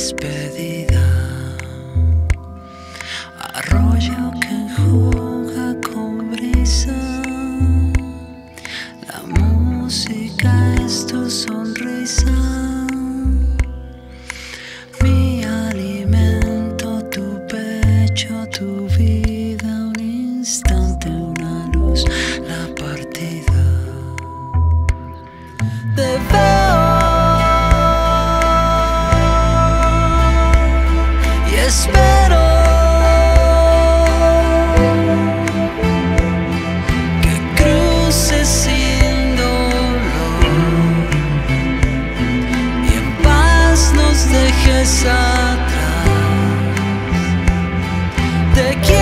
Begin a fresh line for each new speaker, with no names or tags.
whisper this. espero que cruces sin dolor y en paz nos dejes atrás. Te quiero